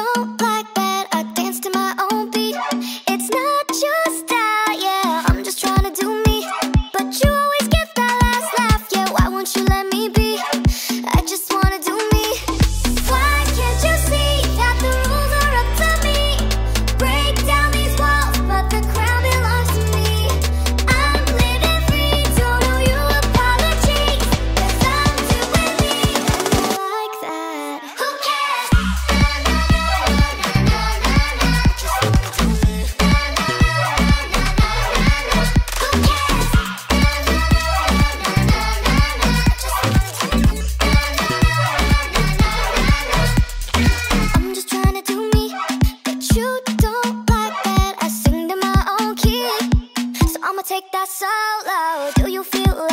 don't Take that solo. Do you feel